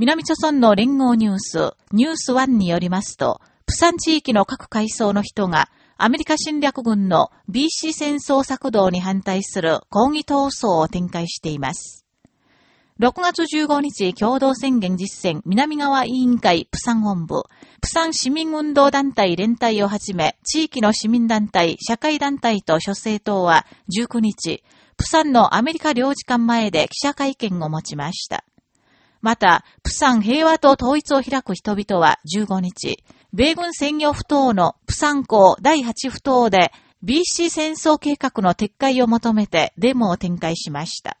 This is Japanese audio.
南朝村の連合ニュース、ニュースワンによりますと、プサン地域の各階層の人が、アメリカ侵略軍の BC 戦争策動に反対する抗議闘争を展開しています。6月15日共同宣言実践南側委員会プサン本部、プサン市民運動団体連帯をはじめ、地域の市民団体、社会団体と諸政党は19日、プサンのアメリカ領事館前で記者会見を持ちました。また、プサン平和と統一を開く人々は15日、米軍専用不当のプサン港第8不当で BC 戦争計画の撤回を求めてデモを展開しました。